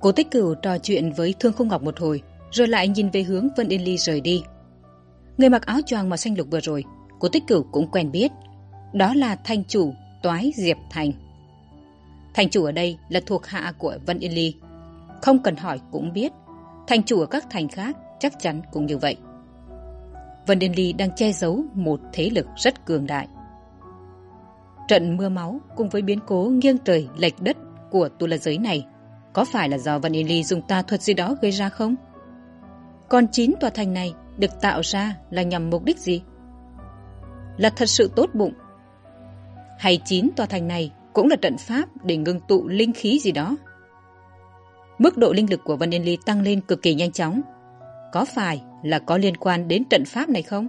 Cố tích cửu trò chuyện với Thương Không Ngọc một hồi, rồi lại nhìn về hướng Vân Yên Ly rời đi. Người mặc áo choàng màu xanh lục vừa rồi, cố tích cửu cũng quen biết. Đó là thanh chủ Toái Diệp Thành. Thành chủ ở đây là thuộc hạ của Vân Yên Ly. Không cần hỏi cũng biết, thành chủ ở các thành khác chắc chắn cũng như vậy. Vân Yên Ly đang che giấu một thế lực rất cường đại. Trận mưa máu cùng với biến cố nghiêng trời lệch đất của tu la giới này có phải là do Vân Yên Ly dùng tà thuật gì đó gây ra không? Còn chín tòa thành này được tạo ra là nhằm mục đích gì? Là thật sự tốt bụng? Hay chín tòa thành này cũng là trận pháp để ngưng tụ linh khí gì đó? Mức độ linh lực của Vân Yên Ly tăng lên cực kỳ nhanh chóng. Có phải là có liên quan đến trận pháp này không?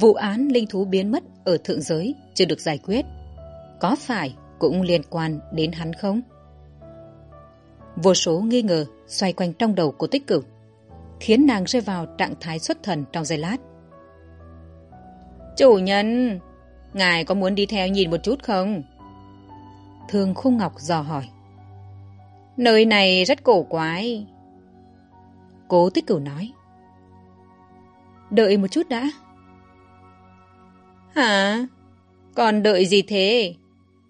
Vụ án linh thú biến mất ở thượng giới chưa được giải quyết. Có phải cũng liên quan đến hắn không? Vô số nghi ngờ xoay quanh trong đầu của tích cửu khiến nàng rơi vào trạng thái xuất thần trong giây lát. Chủ nhân ngài có muốn đi theo nhìn một chút không? Thương khung ngọc dò hỏi. Nơi này rất cổ quái. Cố tích cửu nói. Đợi một chút đã. Hả? Còn đợi gì thế?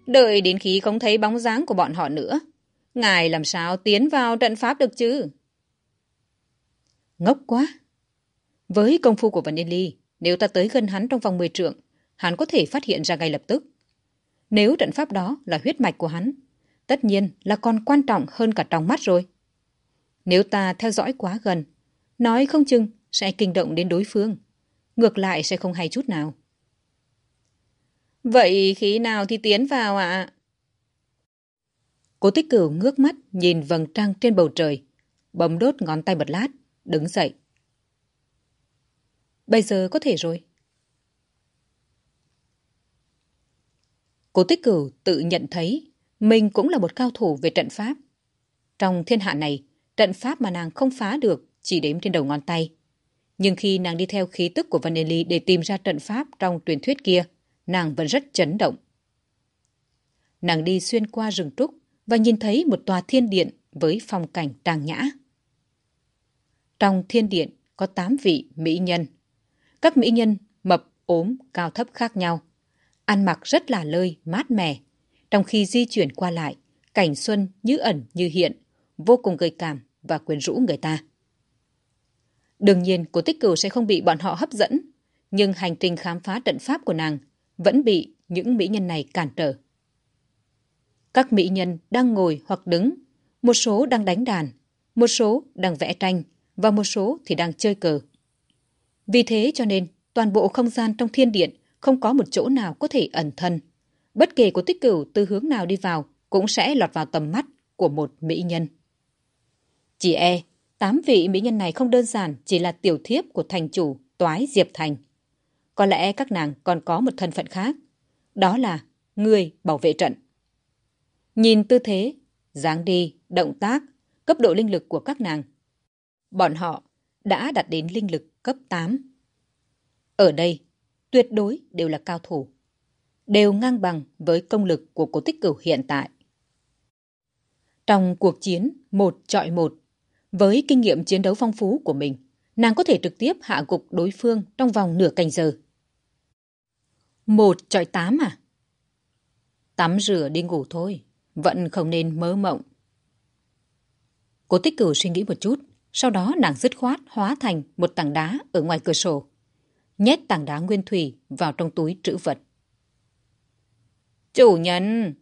Đợi đến khi không thấy bóng dáng của bọn họ nữa Ngài làm sao tiến vào trận pháp được chứ? Ngốc quá! Với công phu của Vân Yên Ly, nếu ta tới gần hắn trong vòng 10 trượng, hắn có thể phát hiện ra ngay lập tức. Nếu trận pháp đó là huyết mạch của hắn, tất nhiên là còn quan trọng hơn cả trong mắt rồi. Nếu ta theo dõi quá gần, nói không chừng sẽ kinh động đến đối phương. Ngược lại sẽ không hay chút nào. Vậy khi nào thì tiến vào ạ? À? Cố tích cửu ngước mắt nhìn vầng trăng trên bầu trời, bấm đốt ngón tay bật lát, đứng dậy. Bây giờ có thể rồi. Cố tích cửu tự nhận thấy mình cũng là một cao thủ về trận pháp. Trong thiên hạ này, trận pháp mà nàng không phá được chỉ đếm trên đầu ngón tay. Nhưng khi nàng đi theo khí tức của Vanelli để tìm ra trận pháp trong truyền thuyết kia, nàng vẫn rất chấn động. Nàng đi xuyên qua rừng trúc, và nhìn thấy một tòa thiên điện với phong cảnh trang nhã. Trong thiên điện có tám vị mỹ nhân. Các mỹ nhân mập, ốm, cao thấp khác nhau. Ăn mặc rất là lơi, mát mẻ. Trong khi di chuyển qua lại, cảnh xuân như ẩn như hiện, vô cùng gợi cảm và quyến rũ người ta. Đương nhiên, cô tích cửu sẽ không bị bọn họ hấp dẫn, nhưng hành trình khám phá trận pháp của nàng vẫn bị những mỹ nhân này cản trở. Các mỹ nhân đang ngồi hoặc đứng, một số đang đánh đàn, một số đang vẽ tranh và một số thì đang chơi cờ. Vì thế cho nên toàn bộ không gian trong thiên điện không có một chỗ nào có thể ẩn thân. Bất kể của tích cửu từ hướng nào đi vào cũng sẽ lọt vào tầm mắt của một mỹ nhân. Chỉ e, tám vị mỹ nhân này không đơn giản chỉ là tiểu thiếp của thành chủ Toái Diệp Thành. Có lẽ các nàng còn có một thân phận khác. Đó là người bảo vệ trận. Nhìn tư thế, dáng đi, động tác, cấp độ linh lực của các nàng. Bọn họ đã đạt đến linh lực cấp 8. Ở đây, tuyệt đối đều là cao thủ. Đều ngang bằng với công lực của cố tích cửu hiện tại. Trong cuộc chiến một trọi một, với kinh nghiệm chiến đấu phong phú của mình, nàng có thể trực tiếp hạ gục đối phương trong vòng nửa canh giờ. Một trọi tám à? Tắm rửa đi ngủ thôi vẫn không nên mơ mộng. Cố tích cửu suy nghĩ một chút, sau đó nàng dứt khoát hóa thành một tảng đá ở ngoài cửa sổ. Nhét tảng đá nguyên thủy vào trong túi trữ vật. Chủ nhân,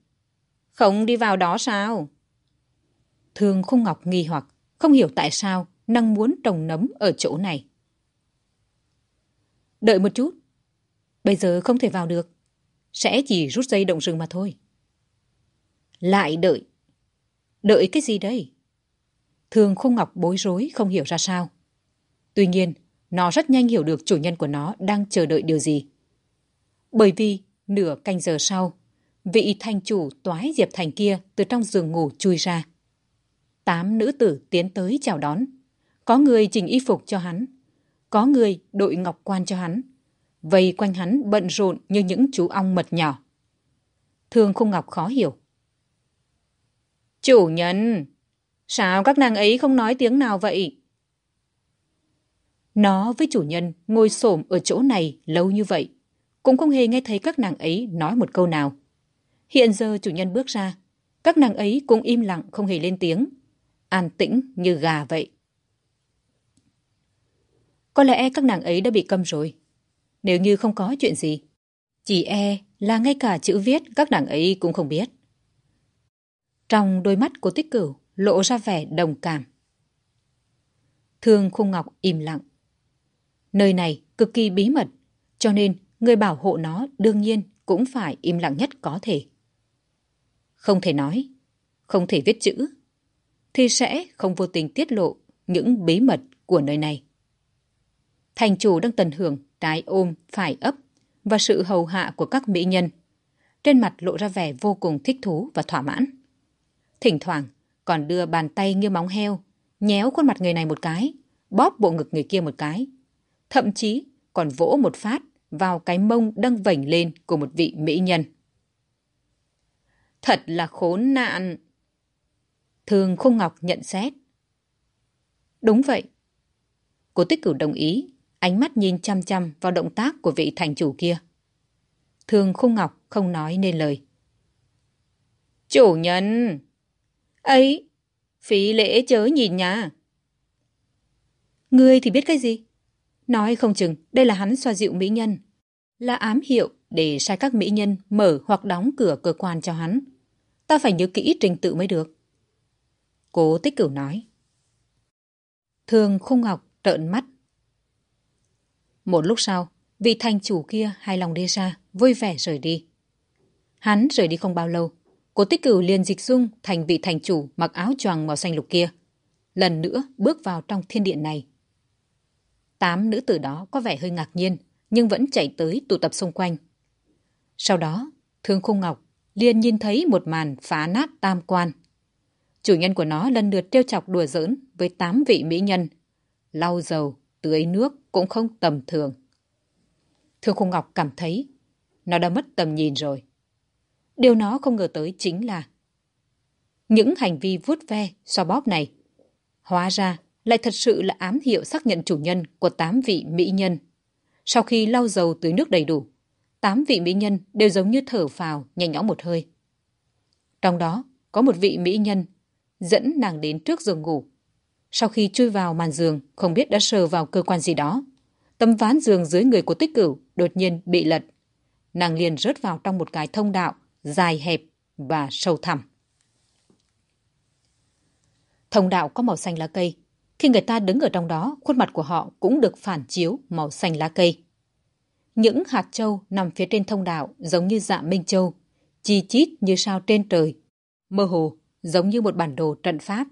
không đi vào đó sao? Thương khung ngọc nghi hoặc. Không hiểu tại sao nàng muốn trồng nấm ở chỗ này. Đợi một chút. Bây giờ không thể vào được. Sẽ chỉ rút dây động rừng mà thôi. Lại đợi. Đợi cái gì đây? Thường Khung Ngọc bối rối không hiểu ra sao. Tuy nhiên, nó rất nhanh hiểu được chủ nhân của nó đang chờ đợi điều gì. Bởi vì, nửa canh giờ sau, vị thành chủ toái Diệp Thành kia từ trong giường ngủ chui ra. Tám nữ tử tiến tới chào đón. Có người chỉnh y phục cho hắn. Có người đội ngọc quan cho hắn. Vây quanh hắn bận rộn như những chú ong mật nhỏ. thường Khung Ngọc khó hiểu. Chủ nhân, sao các nàng ấy không nói tiếng nào vậy? Nó với chủ nhân ngồi xổm ở chỗ này lâu như vậy, cũng không hề nghe thấy các nàng ấy nói một câu nào. Hiện giờ chủ nhân bước ra, các nàng ấy cũng im lặng không hề lên tiếng, an tĩnh như gà vậy. Có lẽ các nàng ấy đã bị câm rồi. Nếu như không có chuyện gì, chỉ e là ngay cả chữ viết các nàng ấy cũng không biết. Trong đôi mắt của tích cửu lộ ra vẻ đồng cảm. Thương Khung Ngọc im lặng. Nơi này cực kỳ bí mật, cho nên người bảo hộ nó đương nhiên cũng phải im lặng nhất có thể. Không thể nói, không thể viết chữ, thì sẽ không vô tình tiết lộ những bí mật của nơi này. Thành chủ đang tận hưởng trái ôm, phải ấp và sự hầu hạ của các mỹ nhân. Trên mặt lộ ra vẻ vô cùng thích thú và thỏa mãn. Thỉnh thoảng còn đưa bàn tay như móng heo, nhéo khuôn mặt người này một cái, bóp bộ ngực người kia một cái. Thậm chí còn vỗ một phát vào cái mông đang vảnh lên của một vị mỹ nhân. Thật là khốn nạn! Thường Khung Ngọc nhận xét. Đúng vậy. Cô tích cửu đồng ý, ánh mắt nhìn chăm chăm vào động tác của vị thành chủ kia. Thường Khung Ngọc không nói nên lời. Chủ nhân! Ấy phí lễ chớ nhìn nhà Ngươi thì biết cái gì? Nói không chừng đây là hắn xoa dịu mỹ nhân. Là ám hiệu để sai các mỹ nhân mở hoặc đóng cửa cơ quan cho hắn. Ta phải nhớ kỹ trình tự mới được. Cố tích cửu nói. Thường khung ngọc trợn mắt. Một lúc sau, vị thành chủ kia hài lòng đi ra, vui vẻ rời đi. Hắn rời đi không bao lâu, Cố tích cửu liền dịch dung thành vị thành chủ mặc áo choàng màu xanh lục kia. Lần nữa bước vào trong thiên điện này. Tám nữ tử đó có vẻ hơi ngạc nhiên, nhưng vẫn chạy tới tụ tập xung quanh. Sau đó, Thương Khung Ngọc liền nhìn thấy một màn phá nát tam quan. Chủ nhân của nó lần lượt trêu chọc đùa giỡn với tám vị mỹ nhân. Lau dầu, tưới nước cũng không tầm thường. Thương Khung Ngọc cảm thấy nó đã mất tầm nhìn rồi. Điều nó không ngờ tới chính là những hành vi vuốt ve, xoa bóp này. Hóa ra lại thật sự là ám hiệu xác nhận chủ nhân của tám vị mỹ nhân. Sau khi lau dầu tưới nước đầy đủ, tám vị mỹ nhân đều giống như thở phào, nhẹ nhõm một hơi. Trong đó có một vị mỹ nhân dẫn nàng đến trước giường ngủ. Sau khi chui vào màn giường, không biết đã sờ vào cơ quan gì đó. Tấm ván giường dưới người của tích cửu đột nhiên bị lật. Nàng liền rớt vào trong một cái thông đạo dài hẹp và sâu thẳm. Thông đạo có màu xanh lá cây. Khi người ta đứng ở trong đó, khuôn mặt của họ cũng được phản chiếu màu xanh lá cây. Những hạt châu nằm phía trên thông đạo giống như dạ minh châu, chi chít như sao trên trời, mơ hồ giống như một bản đồ trận pháp.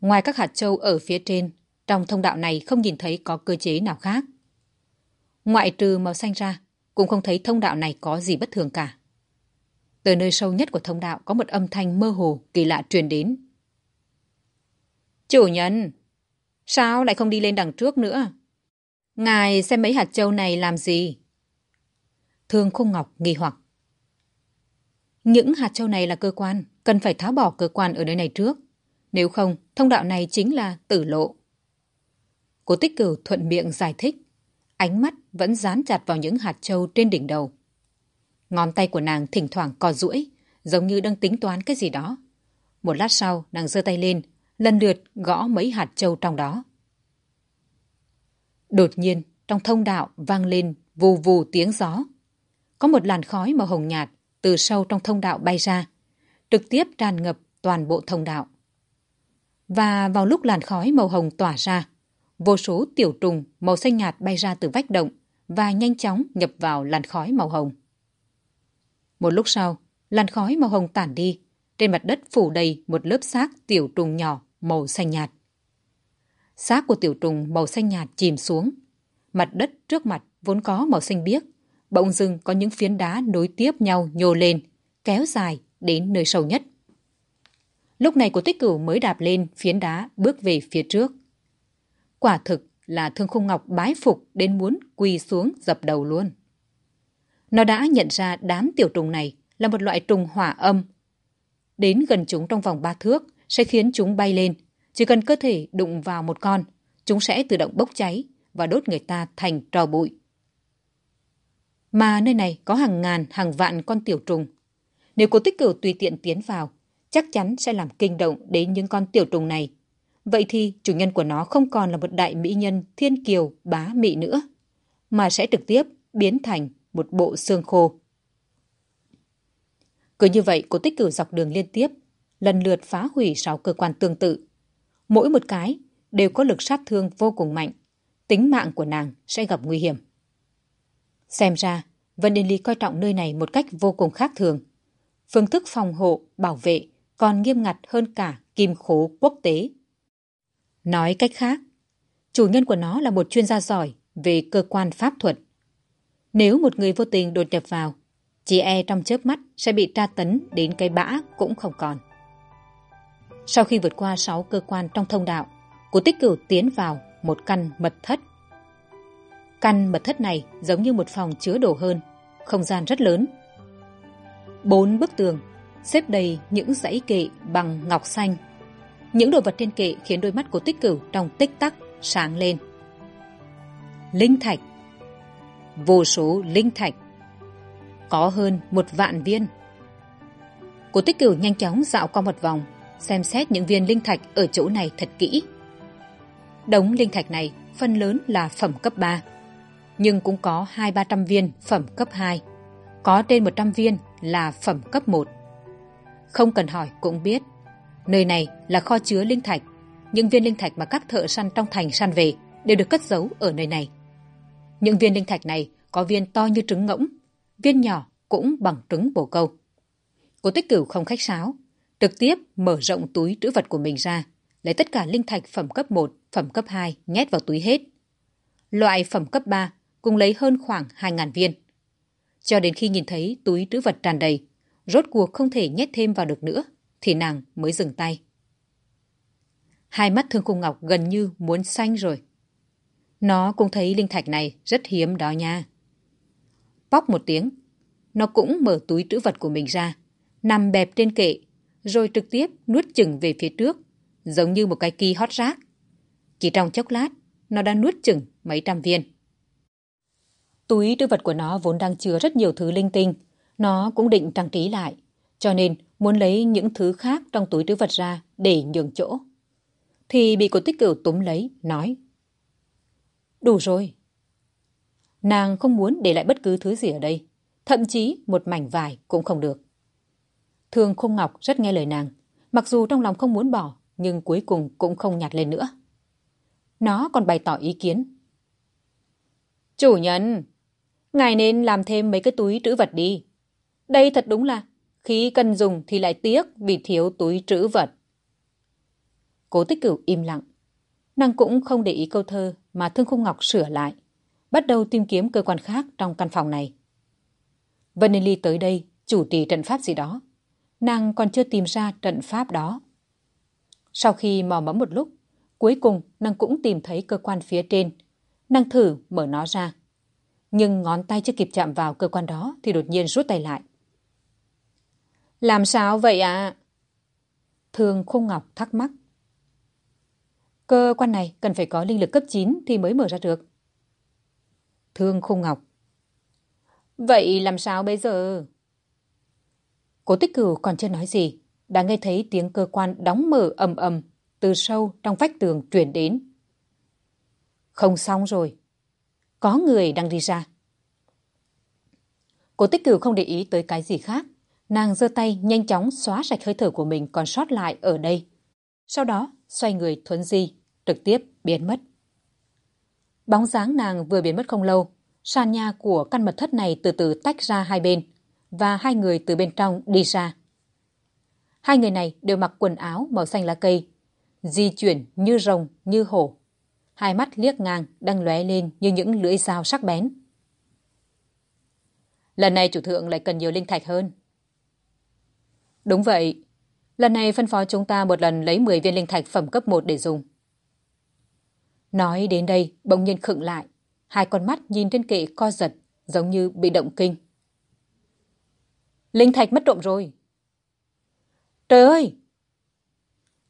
Ngoài các hạt châu ở phía trên, trong thông đạo này không nhìn thấy có cơ chế nào khác. Ngoại trừ màu xanh ra, cũng không thấy thông đạo này có gì bất thường cả. Từ nơi sâu nhất của thông đạo có một âm thanh mơ hồ kỳ lạ truyền đến. Chủ nhân, sao lại không đi lên đằng trước nữa? Ngài xem mấy hạt châu này làm gì? Thương Khung Ngọc nghi hoặc. Những hạt châu này là cơ quan, cần phải tháo bỏ cơ quan ở nơi này trước. Nếu không, thông đạo này chính là tử lộ. Cố tích cửu thuận miệng giải thích. Ánh mắt vẫn dán chặt vào những hạt châu trên đỉnh đầu. Ngón tay của nàng thỉnh thoảng co duỗi, giống như đang tính toán cái gì đó. Một lát sau, nàng giơ tay lên, lần lượt gõ mấy hạt châu trong đó. Đột nhiên, trong thông đạo vang lên vù vù tiếng gió. Có một làn khói màu hồng nhạt từ sâu trong thông đạo bay ra, trực tiếp tràn ngập toàn bộ thông đạo. Và vào lúc làn khói màu hồng tỏa ra, vô số tiểu trùng màu xanh nhạt bay ra từ vách động và nhanh chóng nhập vào làn khói màu hồng. Một lúc sau, làn khói màu hồng tản đi, trên mặt đất phủ đầy một lớp xác tiểu trùng nhỏ màu xanh nhạt. Xác của tiểu trùng màu xanh nhạt chìm xuống. Mặt đất trước mặt vốn có màu xanh biếc, bỗng dưng có những phiến đá nối tiếp nhau nhô lên, kéo dài đến nơi sâu nhất. Lúc này của tích cửu mới đạp lên phiến đá bước về phía trước. Quả thực là thương khung ngọc bái phục đến muốn quỳ xuống dập đầu luôn. Nó đã nhận ra đám tiểu trùng này là một loại trùng hỏa âm. Đến gần chúng trong vòng ba thước sẽ khiến chúng bay lên. Chỉ cần cơ thể đụng vào một con, chúng sẽ tự động bốc cháy và đốt người ta thành trò bụi. Mà nơi này có hàng ngàn, hàng vạn con tiểu trùng. Nếu cô tích cửu tùy tiện tiến vào, chắc chắn sẽ làm kinh động đến những con tiểu trùng này. Vậy thì chủ nhân của nó không còn là một đại mỹ nhân thiên kiều bá mị nữa, mà sẽ trực tiếp biến thành một bộ xương khô. Cứ như vậy, cô tích cử dọc đường liên tiếp, lần lượt phá hủy sáu cơ quan tương tự. Mỗi một cái đều có lực sát thương vô cùng mạnh. Tính mạng của nàng sẽ gặp nguy hiểm. Xem ra, Vân Yên Ly coi trọng nơi này một cách vô cùng khác thường. Phương thức phòng hộ, bảo vệ còn nghiêm ngặt hơn cả kim khố quốc tế. Nói cách khác, chủ nhân của nó là một chuyên gia giỏi về cơ quan pháp thuật. Nếu một người vô tình đột nhập vào, chỉ e trong chớp mắt sẽ bị tra tấn đến cây bã cũng không còn. Sau khi vượt qua sáu cơ quan trong thông đạo, cô tích cửu tiến vào một căn mật thất. Căn mật thất này giống như một phòng chứa đồ hơn, không gian rất lớn. Bốn bức tường xếp đầy những dãy kệ bằng ngọc xanh. Những đồ vật trên kệ khiến đôi mắt của tích cửu trong tích tắc sáng lên. Linh thạch Vô số linh thạch Có hơn một vạn viên. Cô tích cửu nhanh chóng dạo qua một vòng, xem xét những viên linh thạch ở chỗ này thật kỹ. Đống linh thạch này phần lớn là phẩm cấp ba nhưng cũng có hai ba trăm viên phẩm cấp hai có trên một trăm viên là phẩm cấp một không cần hỏi cũng biết nơi này là kho chứa linh thạch những viên linh thạch mà các thợ săn trong thành săn về đều được cất giấu ở nơi này những viên linh thạch này có viên to như trứng ngỗng viên nhỏ cũng bằng trứng bồ câu Cố tích cửu không khách sáo trực tiếp mở rộng túi trữ vật của mình ra lấy tất cả linh thạch phẩm cấp một phẩm cấp hai nhét vào túi hết loại phẩm cấp ba cùng lấy hơn khoảng hai ngàn viên cho đến khi nhìn thấy túi trữ vật tràn đầy rốt cuộc không thể nhét thêm vào được nữa, thì nàng mới dừng tay. Hai mắt thương khung ngọc gần như muốn xanh rồi. Nó cũng thấy linh thạch này rất hiếm đó nha. Bóc một tiếng, nó cũng mở túi trữ vật của mình ra, nằm bẹp trên kệ, rồi trực tiếp nuốt chừng về phía trước, giống như một cái kỳ hót rác. Chỉ trong chốc lát, nó đã nuốt chừng mấy trăm viên. Túi trữ vật của nó vốn đang chứa rất nhiều thứ linh tinh, nó cũng định trang trí lại, cho nên muốn lấy những thứ khác trong túi trữ vật ra để nhường chỗ. Thì bị cô tích cửu túm lấy, nói. Đủ rồi. Nàng không muốn để lại bất cứ thứ gì ở đây, thậm chí một mảnh vải cũng không được. Thường Khung Ngọc rất nghe lời nàng, mặc dù trong lòng không muốn bỏ, nhưng cuối cùng cũng không nhặt lên nữa. Nó còn bày tỏ ý kiến. Chủ nhân, ngài nên làm thêm mấy cái túi trữ vật đi. Đây thật đúng là khi cần dùng thì lại tiếc vì thiếu túi trữ vật. Cố tích cửu im lặng. Nàng cũng không để ý câu thơ mà Thương Khung Ngọc sửa lại. Bắt đầu tìm kiếm cơ quan khác trong căn phòng này. Vân Ly tới đây chủ trì trận pháp gì đó. Nàng còn chưa tìm ra trận pháp đó. Sau khi mò mẫm một lúc, cuối cùng nàng cũng tìm thấy cơ quan phía trên. Nàng thử mở nó ra. Nhưng ngón tay chưa kịp chạm vào cơ quan đó thì đột nhiên rút tay lại. Làm sao vậy ạ? À? Thương Khung Ngọc thắc mắc. Cơ quan này cần phải có linh lực cấp 9 thì mới mở ra được. Thương Khung Ngọc. Vậy làm sao bây giờ? Cố tích cửu còn chưa nói gì, đã nghe thấy tiếng cơ quan đóng mở ầm ầm từ sâu trong vách tường truyền đến. Không xong rồi. Có người đang đi ra. Cố tích cửu không để ý tới cái gì khác. Nàng giơ tay nhanh chóng xóa sạch hơi thở của mình còn sót lại ở đây sau đó xoay người thuấn di, trực tiếp biến mất. Bóng dáng nàng vừa biến mất không lâu, sàn nhà của căn mật thất này từ từ tách ra hai bên, và hai người từ bên trong đi ra. Hai người này đều mặc quần áo màu xanh lá cây, di chuyển như rồng, như hổ. Hai mắt liếc ngang đang lóe lên như những lưỡi dao sắc bén. Lần này chủ thượng lại cần nhiều linh thạch hơn. Đúng vậy. Lần này phân phó chúng ta một lần lấy 10 viên linh thạch phẩm cấp 1 để dùng. Nói đến đây, bỗng nhiên khựng lại. Hai con mắt nhìn trên kệ co giật, giống như bị động kinh. Linh thạch mất trộm rồi. Trời ơi!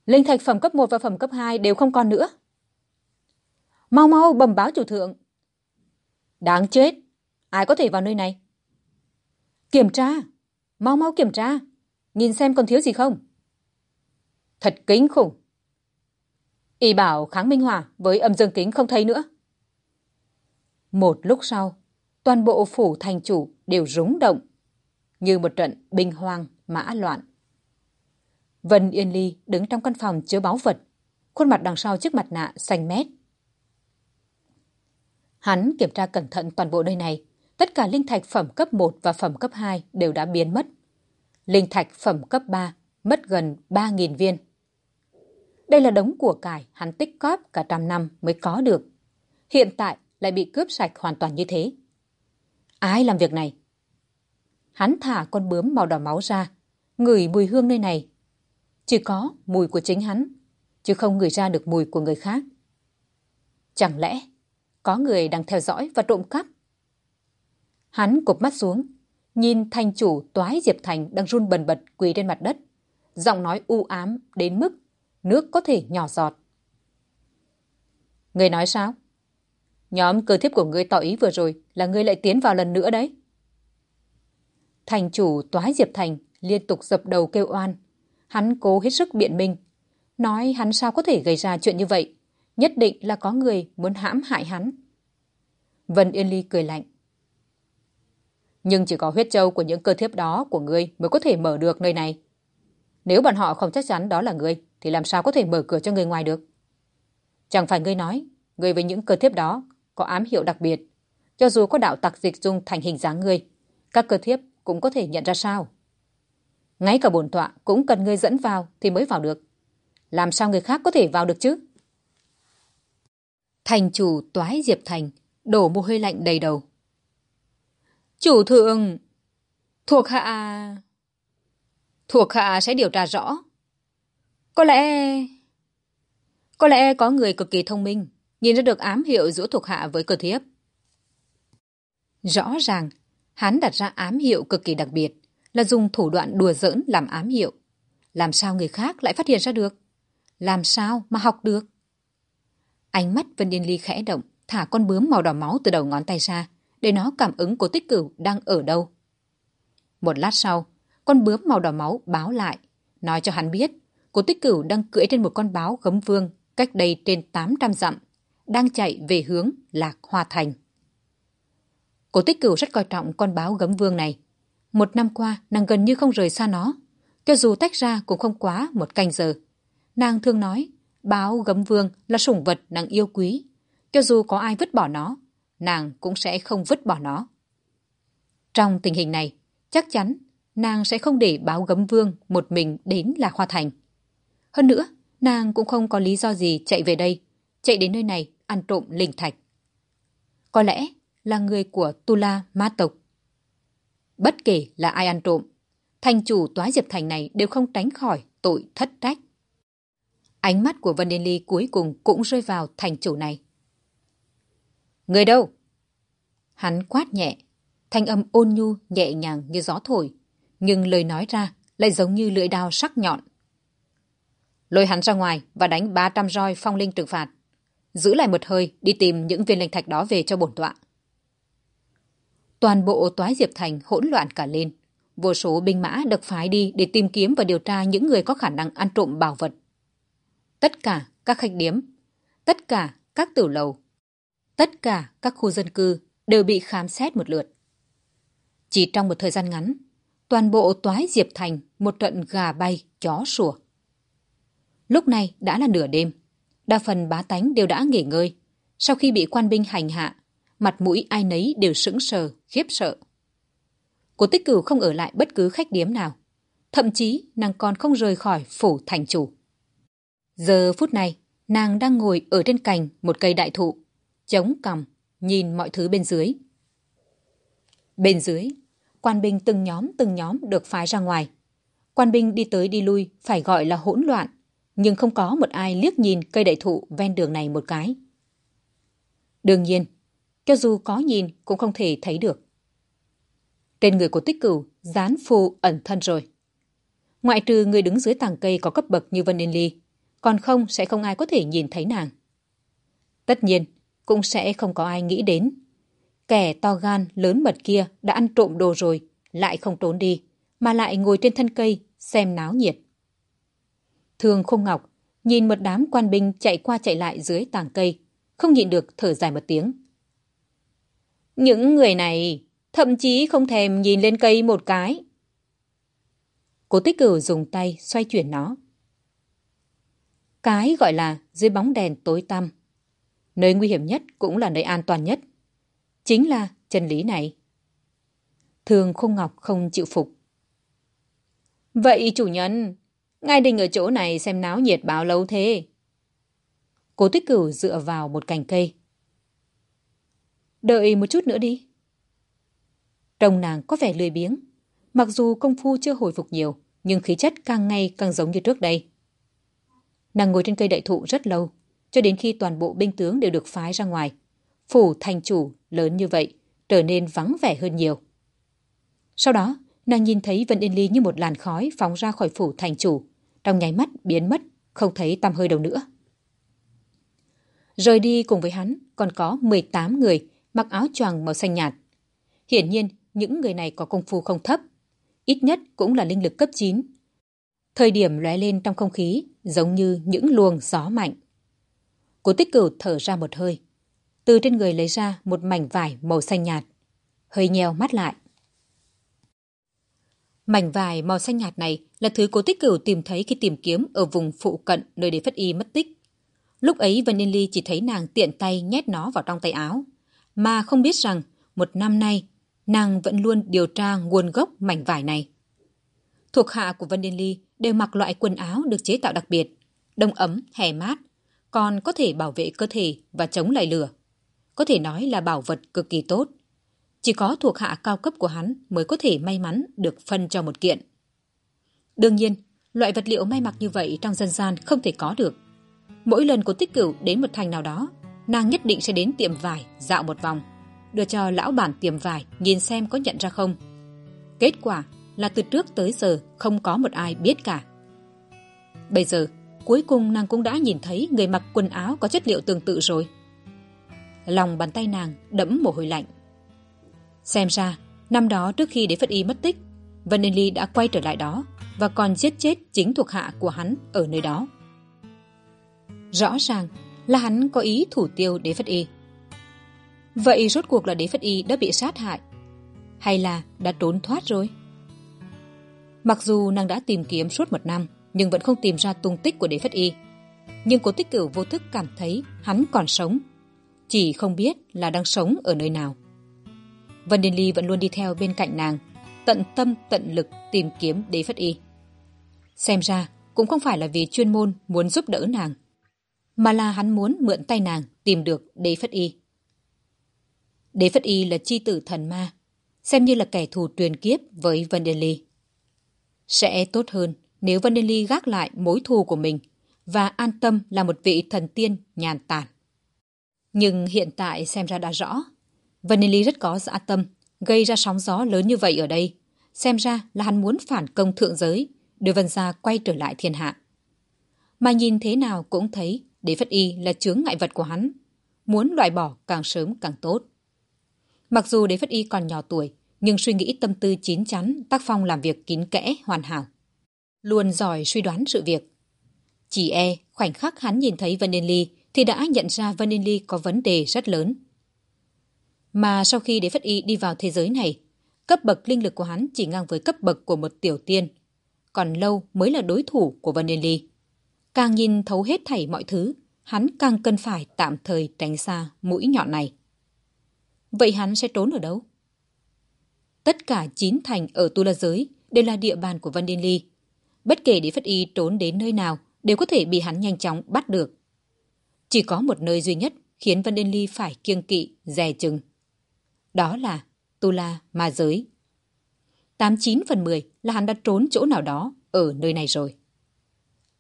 Linh thạch phẩm cấp 1 và phẩm cấp 2 đều không còn nữa. Mau mau bẩm báo chủ thượng. Đáng chết! Ai có thể vào nơi này? Kiểm tra! Mau mau kiểm tra! Nhìn xem còn thiếu gì không? Thật kính khủng! Y bảo kháng minh hòa với âm dương kính không thấy nữa. Một lúc sau, toàn bộ phủ thành chủ đều rúng động, như một trận binh hoang mã loạn. Vân Yên Ly đứng trong căn phòng chứa báu vật, khuôn mặt đằng sau chiếc mặt nạ xanh mét. Hắn kiểm tra cẩn thận toàn bộ nơi này, tất cả linh thạch phẩm cấp 1 và phẩm cấp 2 đều đã biến mất. Linh thạch phẩm cấp 3 mất gần 3.000 viên. Đây là đống của cải hắn tích cóp cả trăm năm mới có được. Hiện tại lại bị cướp sạch hoàn toàn như thế. Ai làm việc này? Hắn thả con bướm màu đỏ máu ra, ngửi mùi hương nơi này. Chỉ có mùi của chính hắn, chứ không ngửi ra được mùi của người khác. Chẳng lẽ có người đang theo dõi và trộm cắp? Hắn cụp mắt xuống, nhìn thành chủ toái Diệp Thành đang run bần bật quỳ trên mặt đất. Giọng nói u ám đến mức nước có thể nhỏ giọt. Người nói sao? Nhóm cơ thiếp của ngươi tỏ ý vừa rồi là ngươi lại tiến vào lần nữa đấy. Thành chủ toái Diệp Thành liên tục dập đầu kêu oan. Hắn cố hết sức biện minh. Nói hắn sao có thể gây ra chuyện như vậy. Nhất định là có người muốn hãm hại hắn. Vân Yên Ly cười lạnh. Nhưng chỉ có huyết châu của những cơ thiếp đó của ngươi mới có thể mở được nơi này. Nếu bọn họ không chắc chắn đó là ngươi, thì làm sao có thể mở cửa cho người ngoài được? Chẳng phải ngươi nói, ngươi với những cơ thiếp đó có ám hiệu đặc biệt. Cho dù có đạo tặc dịch dung thành hình dáng ngươi, các cơ thiếp cũng có thể nhận ra sao. Ngay cả bổn tọa cũng cần ngươi dẫn vào thì mới vào được. Làm sao người khác có thể vào được chứ? Thành chủ toái Diệp Thành đổ mồ hôi lạnh đầy đầu. Chủ thượng, thuộc hạ... Thuộc hạ sẽ điều tra rõ. Có lẽ... Có lẽ có người cực kỳ thông minh, nhìn ra được ám hiệu giữa thuộc hạ với cơ thiếp. Rõ ràng, hắn đặt ra ám hiệu cực kỳ đặc biệt, là dùng thủ đoạn đùa giỡn làm ám hiệu. Làm sao người khác lại phát hiện ra được? Làm sao mà học được? Ánh mắt Vân Yên Ly khẽ động, thả con bướm màu đỏ máu từ đầu ngón tay ra, để nó cảm ứng của tích cửu đang ở đâu. Một lát sau, con bướm màu đỏ máu báo lại, nói cho hắn biết Cố tích cửu đang cưỡi trên một con báo gấm vương cách đây trên 800 dặm, đang chạy về hướng Lạc Hoa Thành. Cố tích cửu rất coi trọng con báo gấm vương này. Một năm qua, nàng gần như không rời xa nó. Cho dù tách ra cũng không quá một canh giờ. Nàng thường nói, báo gấm vương là sủng vật nàng yêu quý. Cho dù có ai vứt bỏ nó, nàng cũng sẽ không vứt bỏ nó. Trong tình hình này, chắc chắn nàng sẽ không để báo gấm vương một mình đến Lạc Hoa Thành. Hơn nữa, nàng cũng không có lý do gì chạy về đây, chạy đến nơi này ăn trộm linh thạch. Có lẽ là người của Tula Ma tộc. Bất kể là ai ăn trộm, thành chủ toái diệp thành này đều không tránh khỏi tội thất trách. Ánh mắt của Vân Yên Ly cuối cùng cũng rơi vào thành chủ này. Người đâu? Hắn quát nhẹ, thanh âm ôn nhu nhẹ nhàng như gió thổi, nhưng lời nói ra lại giống như lưỡi đao sắc nhọn lôi hắn ra ngoài và đánh 300 roi phong linh trừng phạt. Giữ lại một hơi đi tìm những viên linh thạch đó về cho bổn tọa. Toàn bộ toái diệp thành hỗn loạn cả lên. Vô số binh mã được phái đi để tìm kiếm và điều tra những người có khả năng ăn trộm bảo vật. Tất cả các khách điếm, tất cả các tử lầu, tất cả các khu dân cư đều bị khám xét một lượt. Chỉ trong một thời gian ngắn, toàn bộ toái diệp thành một trận gà bay, chó sủa. Lúc này đã là nửa đêm. Đa phần bá tánh đều đã nghỉ ngơi. Sau khi bị quan binh hành hạ, mặt mũi ai nấy đều sững sờ, khiếp sợ. Cô tích cửu không ở lại bất cứ khách điếm nào. Thậm chí nàng còn không rời khỏi phủ thành chủ. Giờ phút này, nàng đang ngồi ở trên cành một cây đại thụ, chống cằm, nhìn mọi thứ bên dưới. Bên dưới, quan binh từng nhóm từng nhóm được phái ra ngoài. Quan binh đi tới đi lui phải gọi là hỗn loạn, nhưng không có một ai liếc nhìn cây đại thụ ven đường này một cái. Đương nhiên, cho dù có nhìn cũng không thể thấy được. Trên người của tích cửu dán phù ẩn thân rồi. Ngoại trừ người đứng dưới tàng cây có cấp bậc như Vân Yên Ly, còn không sẽ không ai có thể nhìn thấy nàng. Tất nhiên, cũng sẽ không có ai nghĩ đến. Kẻ to gan lớn mật kia đã ăn trộm đồ rồi, lại không trốn đi, mà lại ngồi trên thân cây xem náo nhiệt. Thường không ngọc nhìn một đám quan binh chạy qua chạy lại dưới tàng cây, không nhịn được thở dài một tiếng. Những người này thậm chí không thèm nhìn lên cây một cái. Cố tích cửu dùng tay xoay chuyển nó. Cái gọi là dưới bóng đèn tối tăm. Nơi nguy hiểm nhất cũng là nơi an toàn nhất. Chính là chân lý này. Thường không ngọc không chịu phục. Vậy chủ nhân, ngài đình ở chỗ này xem náo nhiệt bao lâu thế? Cố tích cửu dựa vào một cành cây. Đợi một chút nữa đi. Trông nàng có vẻ lười biếng. Mặc dù công phu chưa hồi phục nhiều, nhưng khí chất càng ngày càng giống như trước đây. Nàng ngồi trên cây đại thụ rất lâu, cho đến khi toàn bộ binh tướng đều được phái ra ngoài. Phủ thành chủ lớn như vậy trở nên vắng vẻ hơn nhiều. Sau đó, nàng nhìn thấy Vân Yên Ly như một làn khói phóng ra khỏi phủ thành chủ, trong nháy mắt biến mất, không thấy tăm hơi đâu nữa. Rời đi cùng với hắn còn có 18 người mặc áo choàng màu xanh nhạt. Hiển nhiên, những người này có công phu không thấp, ít nhất cũng là linh lực cấp 9. Thời điểm lóe lên trong không khí giống như những luồng gió mạnh. Cố tích cửu thở ra một hơi, từ trên người lấy ra một mảnh vải màu xanh nhạt, hơi nheo mắt lại. Mảnh vải màu xanh nhạt này là thứ cố tích cửu tìm thấy khi tìm kiếm ở vùng phụ cận nơi để phất y mất tích. Lúc ấy Vân Yên Ly chỉ thấy nàng tiện tay nhét nó vào trong tay áo, mà không biết rằng một năm nay nàng vẫn luôn điều tra nguồn gốc mảnh vải này. Thuộc hạ của Vân Yên Ly đều mặc loại quần áo được chế tạo đặc biệt, đông ấm, hè mát, còn có thể bảo vệ cơ thể và chống lại lửa. Có thể nói là bảo vật cực kỳ tốt. Chỉ có thuộc hạ cao cấp của hắn mới có thể may mắn được phân cho một kiện. Đương nhiên, loại vật liệu may mặc như vậy trong dân gian không thể có được. Mỗi lần cô tích cửu đến một thành nào đó, nàng nhất định sẽ đến tiệm vải dạo một vòng, đưa cho lão bản tiệm vải nhìn xem có nhận ra không. Kết quả là từ trước tới giờ không có một ai biết cả. Bây giờ, cuối cùng nàng cũng đã nhìn thấy người mặc quần áo có chất liệu tương tự rồi. Lòng bàn tay nàng đẫm mồ hôi lạnh. Xem ra, năm đó trước khi đế Phất Y mất tích, Vân Yên Ly đã quay trở lại đó và còn giết chết chính thuộc hạ của hắn ở nơi đó. Rõ ràng là hắn có ý thủ tiêu đế Phất Y. Vậy rốt cuộc là đế Phất Y đã bị sát hại hay là đã trốn thoát rồi? Mặc dù nàng đã tìm kiếm suốt một năm nhưng vẫn không tìm ra tung tích của đế Phất Y. Nhưng cố tích cửu vô thức cảm thấy hắn còn sống. Chỉ không biết là đang sống ở nơi nào. Vân Điên Ly vẫn luôn đi theo bên cạnh nàng, tận tâm tận lực tìm kiếm đế Phất Y. Xem ra cũng không phải là vì chuyên môn muốn giúp đỡ nàng, mà là hắn muốn mượn tay nàng tìm được đế Phất Y. Đế Phất Y là chi tử thần ma, xem như là kẻ thù truyền kiếp với Vân Điên Ly. Sẽ tốt hơn nếu Vân Điên Ly gác lại mối thù của mình và an tâm là một vị thần tiên nhàn tản. Nhưng hiện tại xem ra đã rõ, Vân Điền rất có dã tâm, gây ra sóng gió lớn như vậy ở đây. Xem ra là hắn muốn phản công thượng giới, đưa Vân Gia quay trở lại thiên hạ. Mà nhìn thế nào cũng thấy Đế Phất Y là chướng ngại vật của hắn, muốn loại bỏ càng sớm càng tốt. Mặc dù Đế Phất Y còn nhỏ tuổi, nhưng suy nghĩ tâm tư chín chắn, tác phong làm việc kín kẽ, hoàn hảo. Luôn giỏi suy đoán sự việc. Chỉ e, khoảnh khắc hắn nhìn thấy Vân Yên Ly thì đã nhận ra Vân Yên Ly có vấn đề rất lớn. Mà sau khi Đế Phất Y đi vào thế giới này, cấp bậc linh lực của hắn chỉ ngang với cấp bậc của một tiểu tiên, còn lâu mới là đối thủ của Vân Yên Ly. Càng nhìn thấu hết thảy mọi thứ, hắn càng cần phải tạm thời tránh xa mũi nhọn này. Vậy hắn sẽ trốn ở đâu? Tất cả chín thành ở Tu La Giới đều là địa bàn của Vân Điên Ly. Bất kể Đế Phất Y trốn đến nơi nào đều có thể bị hắn nhanh chóng bắt được. Chỉ có một nơi duy nhất khiến Vân Điên Ly phải kiêng kỵ, dè chừng. Đó là Tu La Ma Giới. 89 phần 10 là hắn đã trốn chỗ nào đó ở nơi này rồi.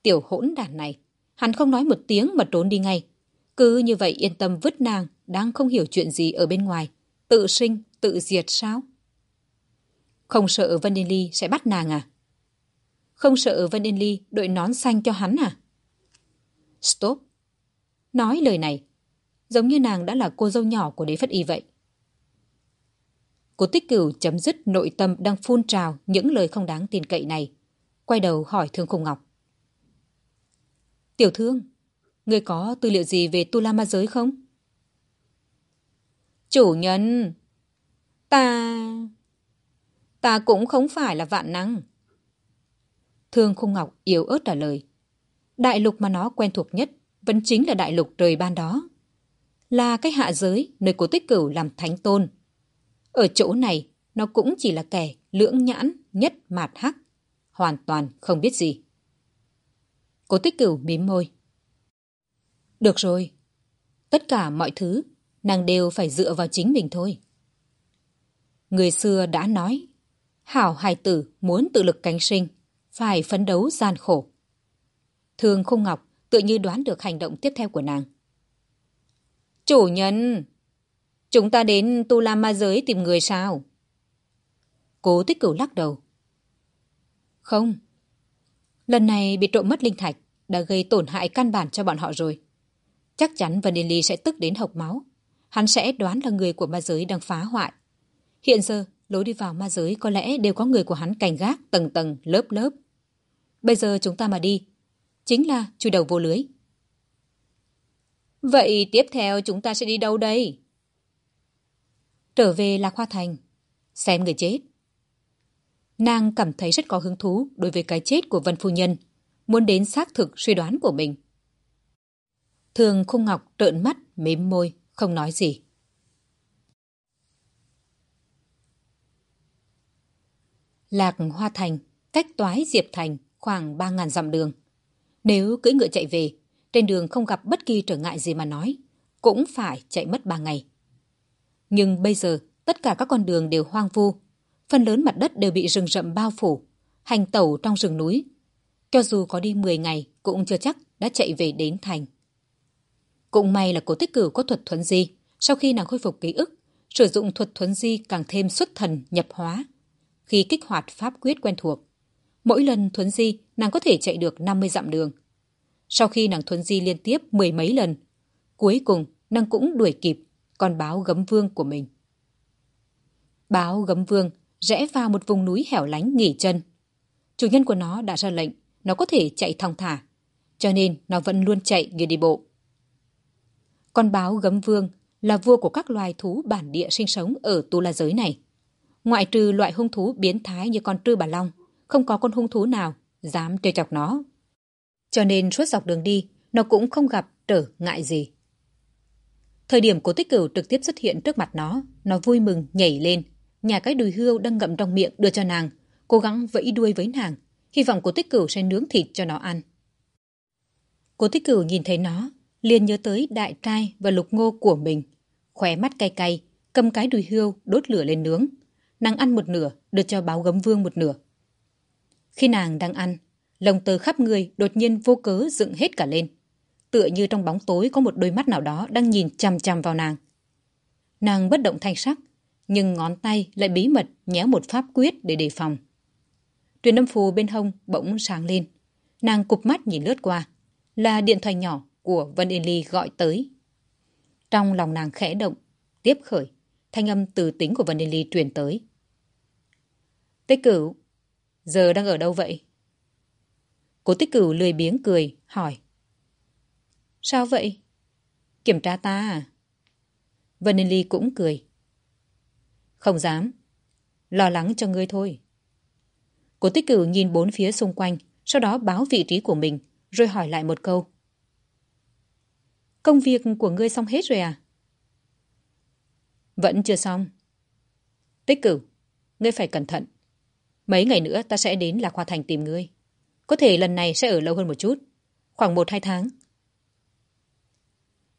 Tiểu hỗn đàn này, hắn không nói một tiếng mà trốn đi ngay. Cứ như vậy yên tâm vứt nàng, đang không hiểu chuyện gì ở bên ngoài. Tự sinh, tự diệt sao? Không sợ Vân Yên Ly sẽ bắt nàng à? Không sợ Vân Yên Ly đội nón xanh cho hắn à? Stop! Nói lời này, giống như nàng đã là cô dâu nhỏ của đế phất y vậy. Cô tích cửu chấm dứt nội tâm đang phun trào những lời không đáng tin cậy này. Quay đầu hỏi Thương Khung Ngọc. Tiểu thương, người có tư liệu gì về tu la ma giới không? Chủ nhân, ta... Ta cũng không phải là vạn năng. Thương Khung Ngọc yếu ớt trả lời. Đại lục mà nó quen thuộc nhất vẫn chính là đại lục trời ban đó. Là cái hạ giới nơi cố tích cửu làm thánh tôn. Ở chỗ này, nó cũng chỉ là kẻ lưỡng nhãn nhất mạt hắc. Hoàn toàn không biết gì. Cố tích cửu mím môi. Được rồi. Tất cả mọi thứ, nàng đều phải dựa vào chính mình thôi. Người xưa đã nói, hảo hài tử muốn tự lực cánh sinh, phải phấn đấu gian khổ. Thường không ngọc tự như đoán được hành động tiếp theo của nàng. Chủ nhân, chúng ta đến Tu La Ma Giới tìm người sao? Cố tích cửu lắc đầu. Không. Lần này bị trộm mất linh thạch đã gây tổn hại căn bản cho bọn họ rồi. Chắc chắn Vanelli sẽ tức đến hộc máu. Hắn sẽ đoán là người của ma giới đang phá hoại. Hiện giờ, lối đi vào ma giới có lẽ đều có người của hắn cảnh gác tầng tầng, lớp lớp. Bây giờ chúng ta mà đi, chính là chui đầu vô lưới. Vậy tiếp theo chúng ta sẽ đi đâu đây? Trở về Lạc Hoa Thành, xem người chết. Nàng cảm thấy rất có hứng thú đối với cái chết của Vân Phu Nhân, muốn đến xác thực suy đoán của mình. Thường Khung Ngọc trợn mắt, mím môi, không nói gì. Lạc Hoa Thành, cách toái Diệp Thành khoảng 3.000 dặm đường. Nếu cưỡi ngựa chạy về, trên đường không gặp bất kỳ trở ngại gì mà nói, cũng phải chạy mất 3 ngày. Nhưng bây giờ, tất cả các con đường đều hoang vu, phần lớn mặt đất đều bị rừng rậm bao phủ, hành tẩu trong rừng núi. Cho dù có đi 10 ngày, cũng chưa chắc đã chạy về đến thành. Cũng may là cổ tích cửu có thuật thuấn di, sau khi nàng khôi phục ký ức, sử dụng thuật thuấn di càng thêm xuất thần, nhập hóa. Khi kích hoạt pháp quyết quen thuộc, mỗi lần thuấn di nàng có thể chạy được 50 dặm đường. Sau khi nàng thuấn di liên tiếp mười mấy lần, cuối cùng nàng cũng đuổi kịp con báo gấm vương của mình. Báo gấm vương rẽ vào một vùng núi hẻo lánh nghỉ chân. Chủ nhân của nó đã ra lệnh, nó có thể chạy thong thả, cho nên nó vẫn luôn chạy như đi bộ. Con báo gấm vương là vua của các loài thú bản địa sinh sống ở tu la giới này. Ngoại trừ loại hung thú biến thái như con trư bà long, không có con hung thú nào dám trêu chọc nó. Cho nên suốt dọc đường đi, nó cũng không gặp trở ngại gì. Thời điểm cố tích cửu trực tiếp xuất hiện trước mặt nó, nó vui mừng nhảy lên, nhà cái đùi hươu đang ngậm trong miệng đưa cho nàng, cố gắng vẫy đuôi với nàng, hy vọng cố tích cửu sẽ nướng thịt cho nó ăn. Cố tích cửu nhìn thấy nó, liền nhớ tới đại trai và lục ngô của mình, khóe mắt cay cay, cầm cái đùi hươu đốt lửa lên nướng. Nàng ăn một nửa, đưa cho báo gấm vương một nửa. Khi nàng đang ăn, lồng tơ khắp người đột nhiên vô cớ dựng hết cả lên. Tựa như trong bóng tối có một đôi mắt nào đó đang nhìn chằm chằm vào nàng. Nàng bất động thanh sắc, nhưng ngón tay lại bí mật nhéo một pháp quyết để đề phòng. Truyền âm phù bên hông bỗng sáng lên. Nàng cụp mắt nhìn lướt qua. Là điện thoại nhỏ của Vân Yên Ly gọi tới. Trong lòng nàng khẽ động, tiếp khởi, thanh âm từ tính của Vân Yên Ly truyền tới. Tích cửu, giờ đang ở đâu vậy? Cố tích cửu lười biếng cười, hỏi. Sao vậy? Kiểm tra ta à? Vân cũng cười. Không dám. Lo lắng cho ngươi thôi. Cố tích cửu nhìn bốn phía xung quanh, sau đó báo vị trí của mình, rồi hỏi lại một câu. Công việc của ngươi xong hết rồi à? Vẫn chưa xong. Tích cửu, ngươi phải cẩn thận. Mấy ngày nữa ta sẽ đến Lạc Hoa Thành tìm ngươi. Có thể lần này sẽ ở lâu hơn một chút. Khoảng một hai tháng.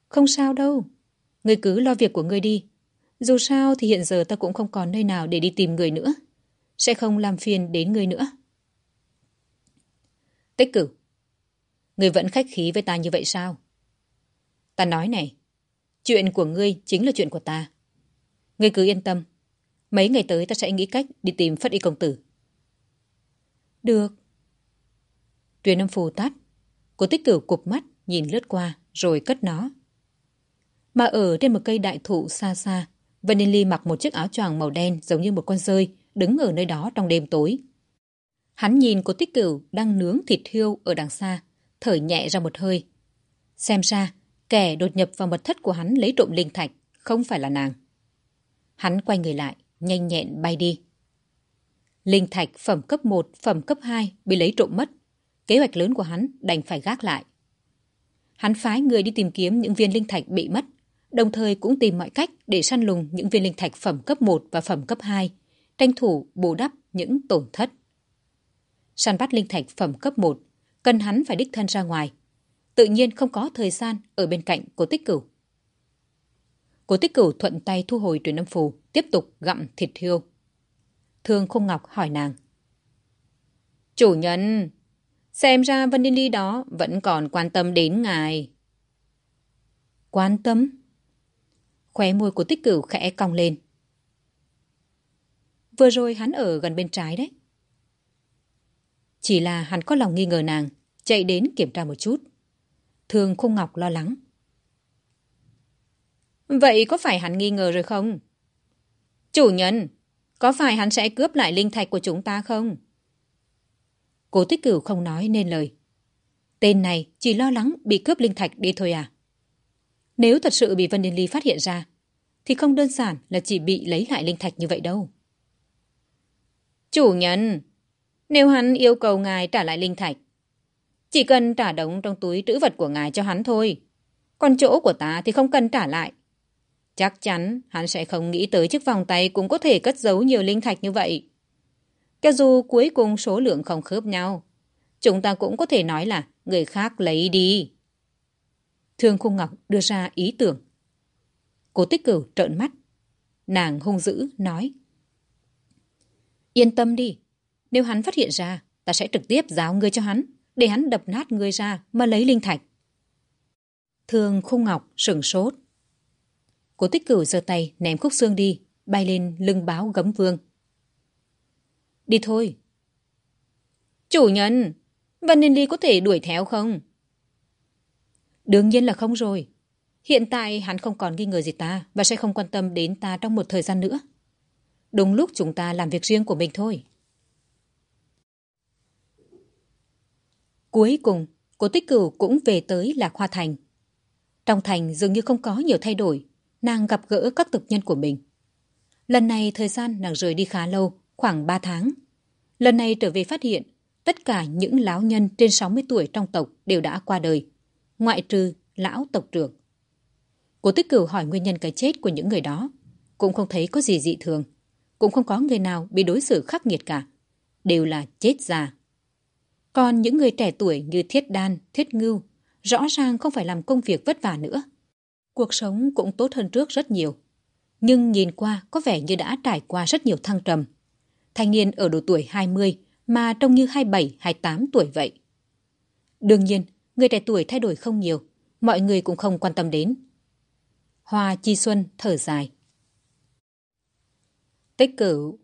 Không sao đâu. Ngươi cứ lo việc của ngươi đi. Dù sao thì hiện giờ ta cũng không còn nơi nào để đi tìm người nữa. Sẽ không làm phiền đến ngươi nữa. Tích cửu. Ngươi vẫn khách khí với ta như vậy sao? Ta nói này. Chuyện của ngươi chính là chuyện của ta. Ngươi cứ yên tâm. Mấy ngày tới ta sẽ nghĩ cách đi tìm Phất Y Công Tử. Được. Truyền âm phù tắt. Cô tích cửu cụp mắt, nhìn lướt qua, rồi cất nó. Mà ở trên một cây đại thụ xa xa, Vanilli mặc một chiếc áo choàng màu đen giống như một con rơi, đứng ở nơi đó trong đêm tối. Hắn nhìn cô tích cửu đang nướng thịt hiêu ở đằng xa, thở nhẹ ra một hơi. Xem ra, kẻ đột nhập vào mật thất của hắn lấy trộm linh thạch, không phải là nàng. Hắn quay người lại, nhanh nhẹn bay đi. Linh thạch phẩm cấp 1, phẩm cấp 2 bị lấy trộm mất. Kế hoạch lớn của hắn đành phải gác lại. Hắn phái người đi tìm kiếm những viên linh thạch bị mất, đồng thời cũng tìm mọi cách để săn lùng những viên linh thạch phẩm cấp 1 và phẩm cấp 2, tranh thủ bù đắp những tổn thất. Săn bắt linh thạch phẩm cấp 1, cần hắn phải đích thân ra ngoài. Tự nhiên không có thời gian ở bên cạnh của tích cửu. Cố tích cửu thuận tay thu hồi truyền âm phù, tiếp tục gặm thịt thiêu. Thương Không Ngọc hỏi nàng. Chủ nhân, xem ra Vân Điên Ly đó vẫn còn quan tâm đến ngài. Quan tâm? Khóe môi của tích cửu khẽ cong lên. Vừa rồi hắn ở gần bên trái đấy. Chỉ là hắn có lòng nghi ngờ nàng, chạy đến kiểm tra một chút. Thường Khung Ngọc lo lắng. Vậy có phải hắn nghi ngờ rồi không? Chủ nhân, có phải hắn sẽ cướp lại linh thạch của chúng ta không? Cố tích cửu không nói nên lời. Tên này chỉ lo lắng bị cướp linh thạch đi thôi à? Nếu thật sự bị Vân Điên Ly phát hiện ra, thì không đơn giản là chỉ bị lấy lại linh thạch như vậy đâu. Chủ nhân, nếu hắn yêu cầu ngài trả lại linh thạch, chỉ cần trả đống trong túi trữ vật của ngài cho hắn thôi. Còn chỗ của ta thì không cần trả lại. Chắc chắn hắn sẽ không nghĩ tới chiếc vòng tay cũng có thể cất giấu nhiều linh thạch như vậy. Cho dù cuối cùng số lượng không khớp nhau, chúng ta cũng có thể nói là người khác lấy đi. Thương Khung Ngọc đưa ra ý tưởng. Cố tích cửu trợn mắt. Nàng hung dữ, nói. Yên tâm đi. Nếu hắn phát hiện ra, ta sẽ trực tiếp giáo ngươi cho hắn, để hắn đập nát ngươi ra mà lấy linh thạch. Thương Khung Ngọc sửng sốt. Cố tích cửu giơ tay ném khúc xương đi, bay lên lưng báo gấm vương. Đi thôi. Chủ nhân, Văn Ninh Ly có thể đuổi theo không? Đương nhiên là không rồi. Hiện tại hắn không còn nghi ngờ gì ta và sẽ không quan tâm đến ta trong một thời gian nữa. Đúng lúc chúng ta làm việc riêng của mình thôi. Cuối cùng, cô Tích Cửu cũng về tới Lạc Hoa Thành. Trong thành dường như không có nhiều thay đổi, nàng gặp gỡ các tộc nhân của mình. Lần này thời gian nàng rời đi khá lâu, khoảng 3 tháng. Lần này trở về phát hiện, tất cả những lão nhân trên 60 tuổi trong tộc đều đã qua đời, ngoại trừ lão tộc trưởng. cố tích cửu hỏi nguyên nhân cái chết của những người đó, cũng không thấy có gì dị thường, cũng không có người nào bị đối xử khắc nghiệt cả, đều là chết già. Còn những người trẻ tuổi như Thiết Đan, Thiết Ngưu, rõ ràng không phải làm công việc vất vả nữa cuộc sống cũng tốt hơn trước rất nhiều. Nhưng nhìn qua có vẻ như đã trải qua rất nhiều thăng trầm. Thanh niên ở độ tuổi 20 mà trông như 27-28 tuổi vậy. Đương nhiên, người trẻ tuổi thay đổi không nhiều, mọi người cũng không quan tâm đến. Hoa Chi Xuân thở dài. Tích cửu.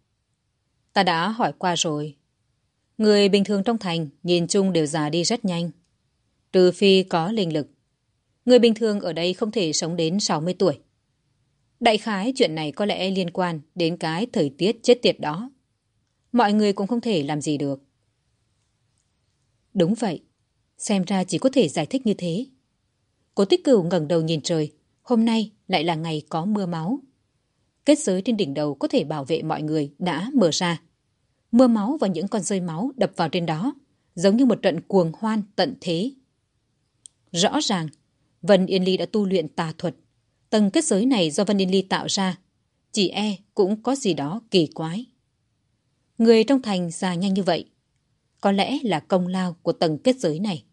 Ta đã hỏi qua rồi. Người bình thường trong thành nhìn chung đều già đi rất nhanh. Trừ phi có linh lực. Người bình thường ở đây không thể sống đến 60 tuổi. Đại khái chuyện này có lẽ liên quan đến cái thời tiết chết tiệt đó. Mọi người cũng không thể làm gì được. Đúng vậy. Xem ra chỉ có thể giải thích như thế. Cố tích cửu ngẩng đầu nhìn trời. Hôm nay lại là ngày có mưa máu. Kết giới trên đỉnh đầu có thể bảo vệ mọi người đã mở ra. Mưa máu và những con rơi máu đập vào trên đó, giống như một trận cuồng hoan tận thế. Rõ ràng, Vân Yên Ly đã tu luyện tà thuật. Tầng kết giới này do Vân Yên Ly tạo ra, chỉ e cũng có gì đó kỳ quái. Người trong thành già nhanh như vậy, có lẽ là công lao của tầng kết giới này.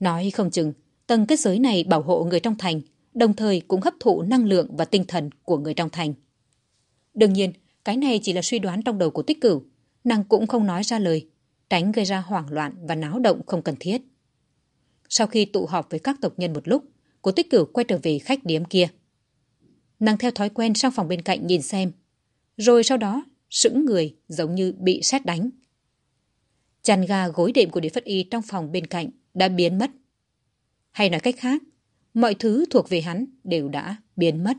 Nói không chừng, tầng kết giới này bảo hộ người trong thành, đồng thời cũng hấp thụ năng lượng và tinh thần của người trong thành. Đương nhiên, cái này chỉ là suy đoán trong đầu của tích cửu, nàng cũng không nói ra lời, tránh gây ra hoảng loạn và náo động không cần thiết. Sau khi tụ họp với các tộc nhân một lúc, cô tích cửu quay trở về khách điếm kia. Nàng theo thói quen sang phòng bên cạnh nhìn xem, rồi sau đó sững người giống như bị sét đánh. Chăn ga gối đệm của Đế Phất Y trong phòng bên cạnh đã biến mất. Hay nói cách khác, mọi thứ thuộc về hắn đều đã biến mất.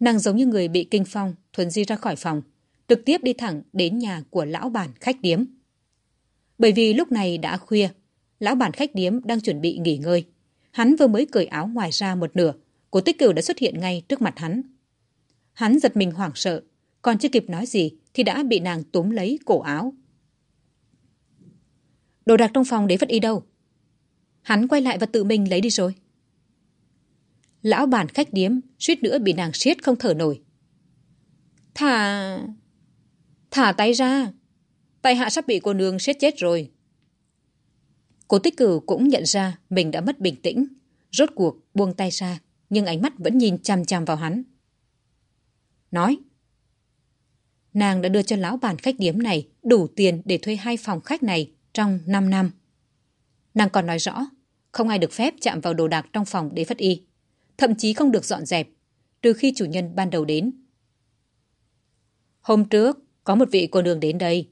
Nàng giống như người bị kinh phong, thuần di ra khỏi phòng, trực tiếp đi thẳng đến nhà của lão bản khách điếm. Bởi vì lúc này đã khuya, lão bản khách điếm đang chuẩn bị nghỉ ngơi. Hắn vừa mới cởi áo ngoài ra một nửa, cô tích cửu đã xuất hiện ngay trước mặt hắn. Hắn giật mình hoảng sợ, còn chưa kịp nói gì thì đã bị nàng túm lấy cổ áo. Đồ đạc trong phòng để vất y đâu? Hắn quay lại và tự mình lấy đi rồi. Lão bản khách điếm suýt nữa bị nàng siết không thở nổi. Thả... Thả tay ra. Tay hạ sắp bị cô nương siết chết rồi. Cô tích cửu cũng nhận ra mình đã mất bình tĩnh. Rốt cuộc buông tay ra, nhưng ánh mắt vẫn nhìn chằm chằm vào hắn. Nói. Nàng đã đưa cho lão bản khách điếm này đủ tiền để thuê hai phòng khách này trong 5 năm. Nàng còn nói rõ, không ai được phép chạm vào đồ đạc trong phòng để phất y. Thậm chí không được dọn dẹp, trừ khi chủ nhân ban đầu đến. Hôm trước, có một vị cô nương đến đây.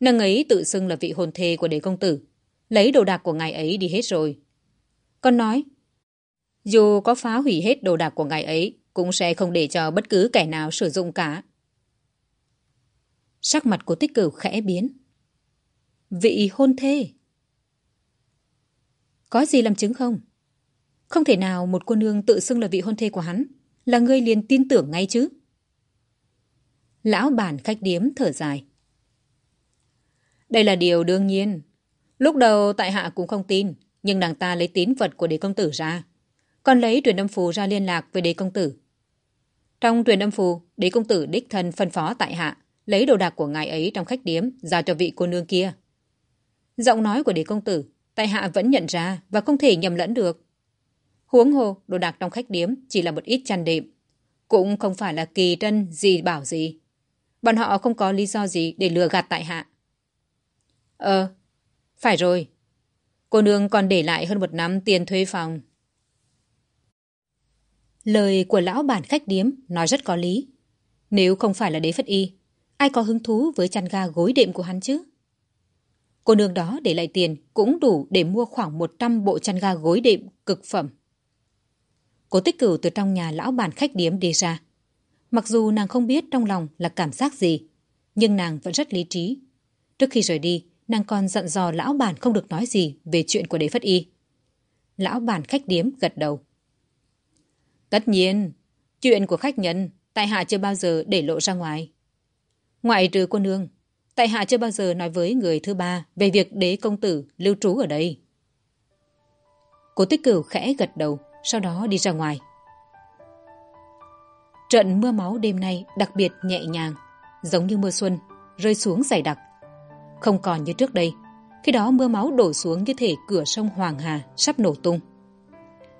Nàng ấy tự xưng là vị hồn thê của đế công tử. Lấy đồ đạc của ngài ấy đi hết rồi. Con nói, dù có phá hủy hết đồ đạc của ngài ấy, cũng sẽ không để cho bất cứ kẻ nào sử dụng cả. Sắc mặt của tích cửu khẽ biến. Vị hôn thê. Có gì làm chứng không? Không thể nào một cô nương tự xưng là vị hôn thê của hắn, là ngươi liền tin tưởng ngay chứ. Lão bản khách điếm thở dài. Đây là điều đương nhiên. Lúc đầu tại hạ cũng không tin, nhưng nàng ta lấy tín vật của đế công tử ra. Còn lấy truyền âm phù ra liên lạc với đế công tử. Trong truyền âm phù, đế công tử đích thân phân phó tại hạ, lấy đồ đạc của ngài ấy trong khách điếm giao cho vị cô nương kia. Giọng nói của đế công tử, tại hạ vẫn nhận ra và không thể nhầm lẫn được. Huống hồ, đồ đạc trong khách điếm chỉ là một ít chăn đệm. Cũng không phải là kỳ trân gì bảo gì. Bọn họ không có lý do gì để lừa gạt tại hạ. Ờ, phải rồi. Cô nương còn để lại hơn một năm tiền thuê phòng. Lời của lão bản khách điếm nói rất có lý. Nếu không phải là đế phất y, ai có hứng thú với chăn ga gối đệm của hắn chứ? Cô nương đó để lại tiền cũng đủ để mua khoảng 100 bộ chăn ga gối đệm cực phẩm. Cô tích cửu từ trong nhà lão bản khách điếm đi ra. Mặc dù nàng không biết trong lòng là cảm giác gì, nhưng nàng vẫn rất lý trí. Trước khi rời đi, nàng còn dặn dò lão bản không được nói gì về chuyện của đế phất y. Lão bản khách điếm gật đầu. Tất nhiên, chuyện của khách nhân, tại hạ chưa bao giờ để lộ ra ngoài. Ngoại trừ cô nương, tại hạ chưa bao giờ nói với người thứ ba về việc đế công tử lưu trú ở đây. Cố tích cửu khẽ gật đầu, sau đó đi ra ngoài. Trận mưa máu đêm nay đặc biệt nhẹ nhàng, giống như mưa xuân, rơi xuống dày đặc. Không còn như trước đây, khi đó mưa máu đổ xuống như thể cửa sông Hoàng Hà sắp nổ tung.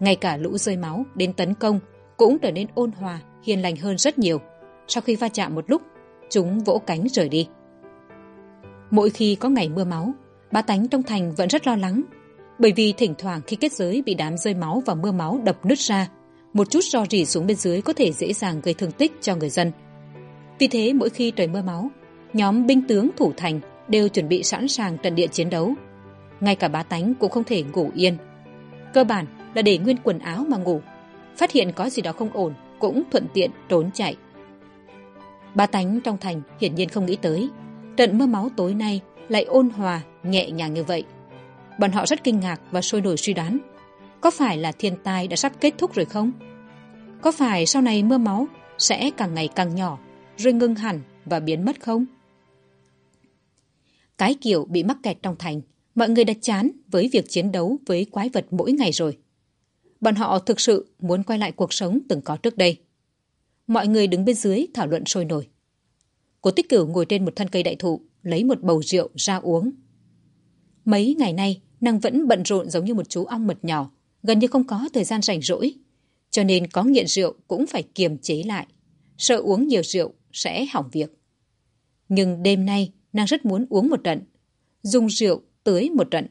Ngay cả lũ rơi máu đến tấn công cũng trở nên ôn hòa, hiền lành hơn rất nhiều. Sau khi va chạm một lúc, chúng vỗ cánh rời đi. Mỗi khi có ngày mưa máu, ba tánh trong thành vẫn rất lo lắng. Bởi vì thỉnh thoảng khi kết giới bị đám rơi máu và mưa máu đập nứt ra, một chút rò rỉ xuống bên dưới có thể dễ dàng gây thương tích cho người dân. Vì thế mỗi khi trời mưa máu, nhóm binh tướng thủ thành đều chuẩn bị sẵn sàng trận địa chiến đấu. Ngay cả bá tánh cũng không thể ngủ yên. Cơ bản là để nguyên quần áo mà ngủ. Phát hiện có gì đó không ổn cũng thuận tiện trốn chạy. Bá tánh trong thành hiển nhiên không nghĩ tới. Trận mưa máu tối nay lại ôn hòa, nhẹ nhàng như vậy. Bọn họ rất kinh ngạc và sôi nổi suy đoán có phải là thiên tai đã sắp kết thúc rồi không? Có phải sau này mưa máu sẽ càng ngày càng nhỏ, rồi ngưng hẳn và biến mất không? Cái kiểu bị mắc kẹt trong thành, mọi người đã chán với việc chiến đấu với quái vật mỗi ngày rồi. Bọn họ thực sự muốn quay lại cuộc sống từng có trước đây. Mọi người đứng bên dưới thảo luận sôi nổi. Cố tích cửu ngồi trên một thân cây đại thụ, lấy một bầu rượu ra uống. Mấy ngày nay, nàng vẫn bận rộn giống như một chú ong mật nhỏ, gần như không có thời gian rảnh rỗi. Cho nên có nghiện rượu cũng phải kiềm chế lại. Sợ uống nhiều rượu sẽ hỏng việc. Nhưng đêm nay, nàng rất muốn uống một trận. Dùng rượu tưới một trận.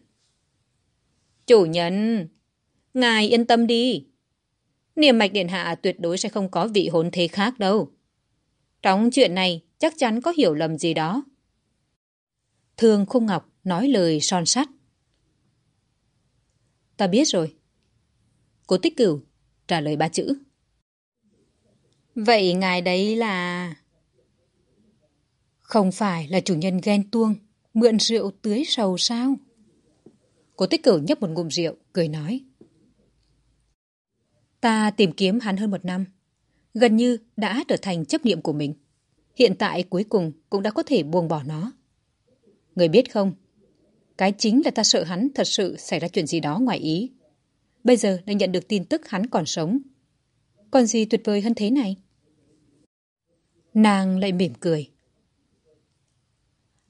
Chủ nhân, ngài yên tâm đi. Niềm mạch điện hạ tuyệt đối sẽ không có vị hôn thế khác đâu. Trong chuyện này chắc chắn có hiểu lầm gì đó. Thương Khung Ngọc nói lời son sắt. Ta biết rồi. Cố tích cửu trả lời ba chữ. Vậy ngài đấy là... Không phải là chủ nhân ghen tuông, mượn rượu tưới sầu sao? Cố tích cửu nhấp một ngụm rượu, cười nói. Ta tìm kiếm hắn hơn một năm, gần như đã trở thành chấp niệm của mình. Hiện tại cuối cùng cũng đã có thể buông bỏ nó. Người biết không, cái chính là ta sợ hắn thật sự xảy ra chuyện gì đó ngoài ý. Bây giờ đã nhận được tin tức hắn còn sống. Còn gì tuyệt vời hơn thế này? Nàng lại mỉm cười.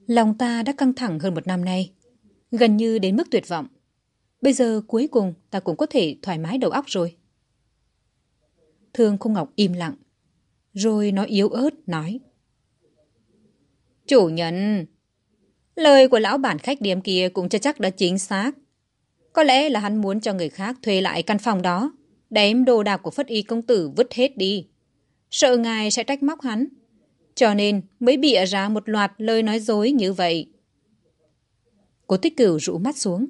Lòng ta đã căng thẳng hơn một năm nay, gần như đến mức tuyệt vọng. Bây giờ cuối cùng ta cũng có thể thoải mái đầu óc rồi. Thương Khung Ngọc im lặng, rồi nói yếu ớt, nói. Chủ nhân, lời của lão bản khách điếm kia cũng chưa chắc đã chính xác. Có lẽ là hắn muốn cho người khác thuê lại căn phòng đó, đem đồ đạc của Phất Y công tử vứt hết đi. Sợ ngài sẽ trách móc hắn. Cho nên mới bịa ra một loạt lời nói dối như vậy. Cố tích cửu rũ mắt xuống.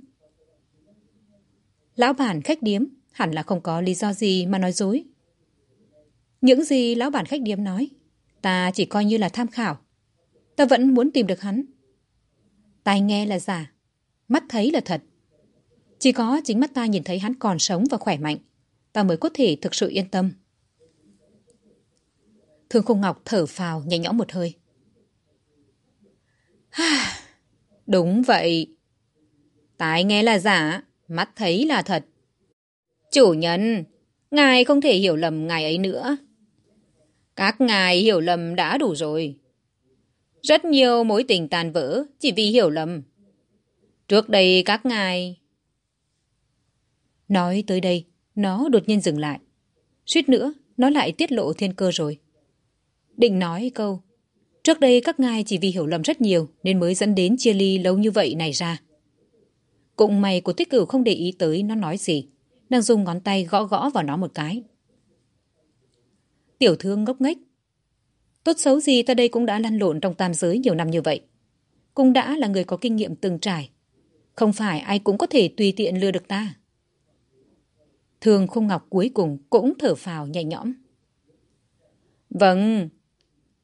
Lão bản khách điếm hẳn là không có lý do gì mà nói dối. Những gì lão bản khách điếm nói, ta chỉ coi như là tham khảo. Ta vẫn muốn tìm được hắn. Tai nghe là giả, mắt thấy là thật. Chỉ có chính mắt ta nhìn thấy hắn còn sống và khỏe mạnh, ta mới có thể thực sự yên tâm. Thương Khung Ngọc thở phào nhẹ nhõm một hơi. Đúng vậy. Tai nghe là giả, mắt thấy là thật. Chủ nhân, ngài không thể hiểu lầm ngài ấy nữa. Các ngài hiểu lầm đã đủ rồi. Rất nhiều mối tình tàn vỡ chỉ vì hiểu lầm. Trước đây các ngài... Nói tới đây, nó đột nhiên dừng lại. Suýt nữa, nó lại tiết lộ thiên cơ rồi. Định nói câu, trước đây các ngài chỉ vì hiểu lầm rất nhiều nên mới dẫn đến chia ly lâu như vậy này ra. Cũng may của tích cửu không để ý tới nó nói gì. Đang dùng ngón tay gõ gõ vào nó một cái. Tiểu thương ngốc nghếch. Tốt xấu gì ta đây cũng đã lăn lộn trong tam giới nhiều năm như vậy. Cũng đã là người có kinh nghiệm từng trải. Không phải ai cũng có thể tùy tiện lừa được ta. Thường khung ngọc cuối cùng cũng thở phào nhẹ nhõm. Vâng,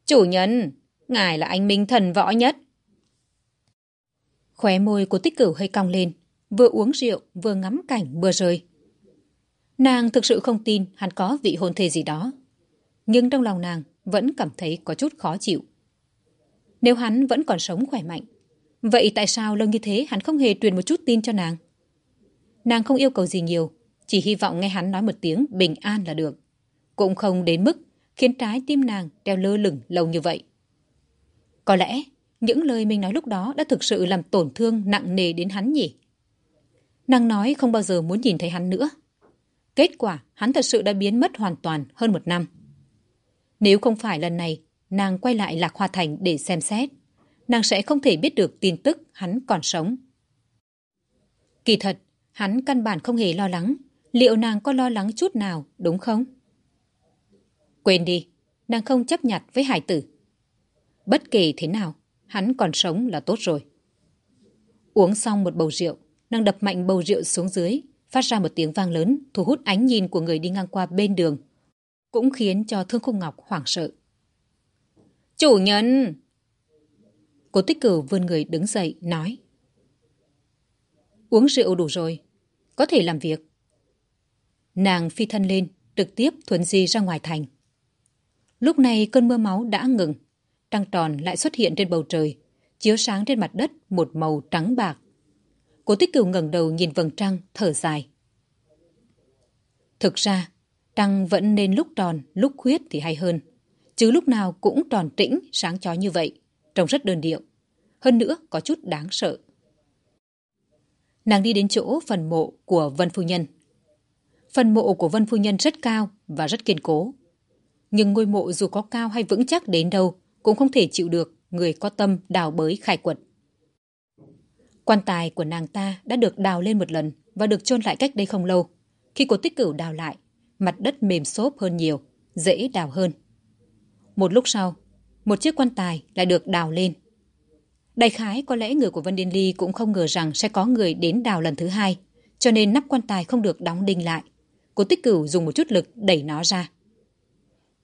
chủ nhân, ngài là anh minh thần võ nhất. Khóe môi của tích cửu hơi cong lên, vừa uống rượu vừa ngắm cảnh vừa rơi. Nàng thực sự không tin hắn có vị hôn thê gì đó nhưng trong lòng nàng vẫn cảm thấy có chút khó chịu. Nếu hắn vẫn còn sống khỏe mạnh, vậy tại sao lâu như thế hắn không hề truyền một chút tin cho nàng? Nàng không yêu cầu gì nhiều, chỉ hy vọng nghe hắn nói một tiếng bình an là được. Cũng không đến mức khiến trái tim nàng treo lơ lửng lâu như vậy. Có lẽ những lời mình nói lúc đó đã thực sự làm tổn thương nặng nề đến hắn nhỉ? Nàng nói không bao giờ muốn nhìn thấy hắn nữa. Kết quả hắn thật sự đã biến mất hoàn toàn hơn một năm. Nếu không phải lần này, nàng quay lại Lạc Hoa Thành để xem xét, nàng sẽ không thể biết được tin tức hắn còn sống. Kỳ thật, hắn căn bản không hề lo lắng. Liệu nàng có lo lắng chút nào, đúng không? Quên đi, nàng không chấp nhặt với hải tử. Bất kể thế nào, hắn còn sống là tốt rồi. Uống xong một bầu rượu, nàng đập mạnh bầu rượu xuống dưới, phát ra một tiếng vang lớn, thu hút ánh nhìn của người đi ngang qua bên đường, cũng khiến cho Thương Khung Ngọc hoảng sợ. Chủ nhân! Cố tích cửu vươn người đứng dậy, nói. Uống rượu đủ rồi, có thể làm việc. Nàng phi thân lên, trực tiếp thuần di ra ngoài thành. Lúc này cơn mưa máu đã ngừng, trăng tròn lại xuất hiện trên bầu trời, chiếu sáng trên mặt đất một màu trắng bạc. Cố tích cửu ngẩng đầu nhìn vầng trăng, thở dài. Thực ra, trăng vẫn nên lúc tròn, lúc khuyết thì hay hơn. Chứ lúc nào cũng tròn tĩnh, sáng chói như vậy, trông rất đơn điệu. Hơn nữa có chút đáng sợ. Nàng đi đến chỗ phần mộ của Vân Phu Nhân. Phần mộ của Vân Phu Nhân rất cao và rất kiên cố. Nhưng ngôi mộ dù có cao hay vững chắc đến đâu cũng không thể chịu được người có tâm đào bới khai quật. Quan tài của nàng ta đã được đào lên một lần và được chôn lại cách đây không lâu. Khi cô tích cửu đào lại, mặt đất mềm xốp hơn nhiều, dễ đào hơn. Một lúc sau, một chiếc quan tài lại được đào lên. Đại khái có lẽ người của Vân Điên Ly cũng không ngờ rằng sẽ có người đến đào lần thứ hai, cho nên nắp quan tài không được đóng đinh lại. Cô tích cửu dùng một chút lực đẩy nó ra.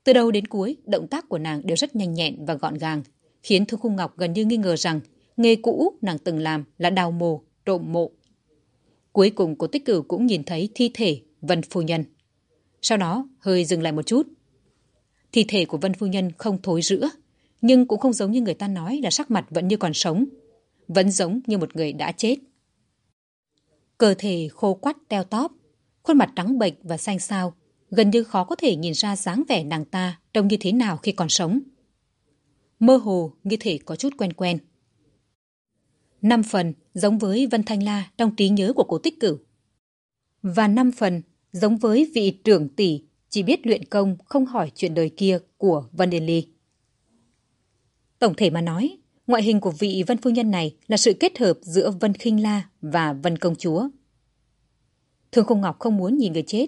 Từ đầu đến cuối, động tác của nàng đều rất nhanh nhẹn và gọn gàng, khiến Thương Khung Ngọc gần như nghi ngờ rằng nghề cũ nàng từng làm là đào mồ, trộm mộ. Cuối cùng cô tích cửu cũng nhìn thấy thi thể Vân Phu Nhân. Sau đó hơi dừng lại một chút. Thi thể của Vân Phu Nhân không thối rữa, nhưng cũng không giống như người ta nói là sắc mặt vẫn như còn sống. Vẫn giống như một người đã chết. Cơ thể khô quắt teo tóp, khuôn mặt trắng bệch và xanh xao, gần như khó có thể nhìn ra dáng vẻ nàng ta trông như thế nào khi còn sống. Mơ hồ như thể có chút quen quen. Năm phần giống với Vân Thanh La trong trí nhớ của cổ tích cửu. Và năm phần giống với vị trưởng tỷ chỉ biết luyện công không hỏi chuyện đời kia của Vân Điền Ly. Tổng thể mà nói, ngoại hình của vị Vân Phu Nhân này là sự kết hợp giữa Vân Khinh La và Vân Công Chúa. Thương Không Ngọc không muốn nhìn người chết.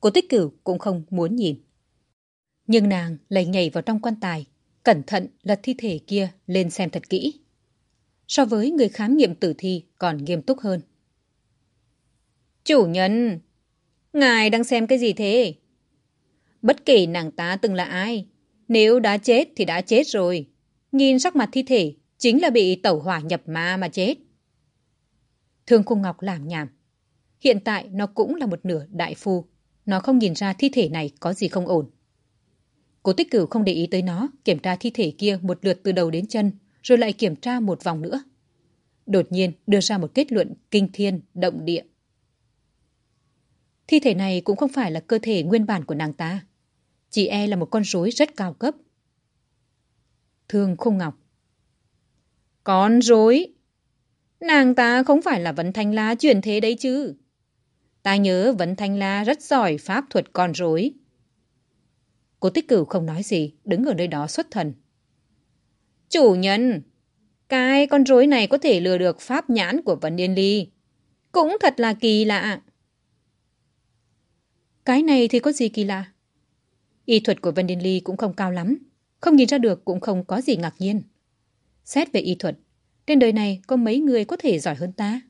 Cô Tích Cửu cũng không muốn nhìn. Nhưng nàng lại nhảy vào trong quan tài, cẩn thận lật thi thể kia lên xem thật kỹ. So với người khám nghiệm tử thi còn nghiêm túc hơn. Chủ nhân, ngài đang xem cái gì thế? Bất kể nàng ta từng là ai, nếu đã chết thì đã chết rồi. Nhìn sắc mặt thi thể, chính là bị tẩu hỏa nhập ma mà chết. Thương Khung Ngọc làm nhảm. Hiện tại nó cũng là một nửa đại phu. Nó không nhìn ra thi thể này có gì không ổn. Cố tích cửu không để ý tới nó, kiểm tra thi thể kia một lượt từ đầu đến chân, rồi lại kiểm tra một vòng nữa. Đột nhiên đưa ra một kết luận kinh thiên, động địa. Thi thể này cũng không phải là cơ thể nguyên bản của nàng ta. Chỉ e là một con rối rất cao cấp. Thương Khung Ngọc Con rối? Nàng ta không phải là Vấn Thanh La chuyển thế đấy chứ. Ta nhớ Vấn Thanh La rất giỏi pháp thuật con rối. Cô tích cửu không nói gì, đứng ở nơi đó xuất thần. Chủ nhân, cái con rối này có thể lừa được pháp nhãn của Vân Yên Ly. Cũng thật là kỳ lạ. Cái này thì có gì kỳ lạ? Y thuật của Vân Điên Ly cũng không cao lắm. Không nhìn ra được cũng không có gì ngạc nhiên. Xét về y thuật, trên đời này có mấy người có thể giỏi hơn ta?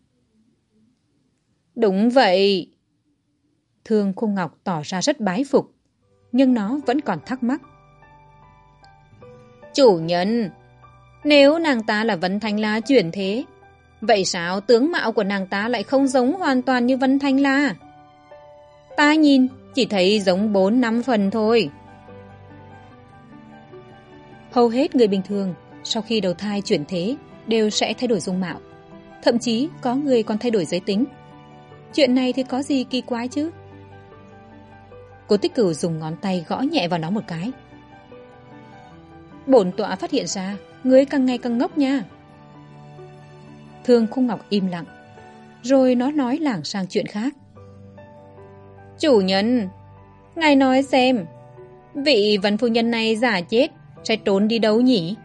Đúng vậy. Thương Khung Ngọc tỏ ra rất bái phục, nhưng nó vẫn còn thắc mắc. Chủ nhân, nếu nàng ta là Vân Thanh La chuyển thế, vậy sao tướng mạo của nàng ta lại không giống hoàn toàn như Vân Thanh La? Ta nhìn chỉ thấy giống bốn năm phần thôi. Hầu hết người bình thường sau khi đầu thai chuyển thế đều sẽ thay đổi dung mạo. Thậm chí có người còn thay đổi giới tính. Chuyện này thì có gì kỳ quái chứ? Cố tích cửu dùng ngón tay gõ nhẹ vào nó một cái. Bổn tọa phát hiện ra, người càng ngày càng ngốc nha. Thương khung ngọc im lặng, rồi nó nói lảng sang chuyện khác. Chủ nhân, ngài nói xem, vị văn phu nhân này giả chết sẽ trốn đi đâu nhỉ?